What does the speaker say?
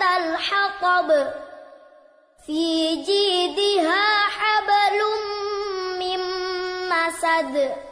الحطب في جيدها حبل من مسد.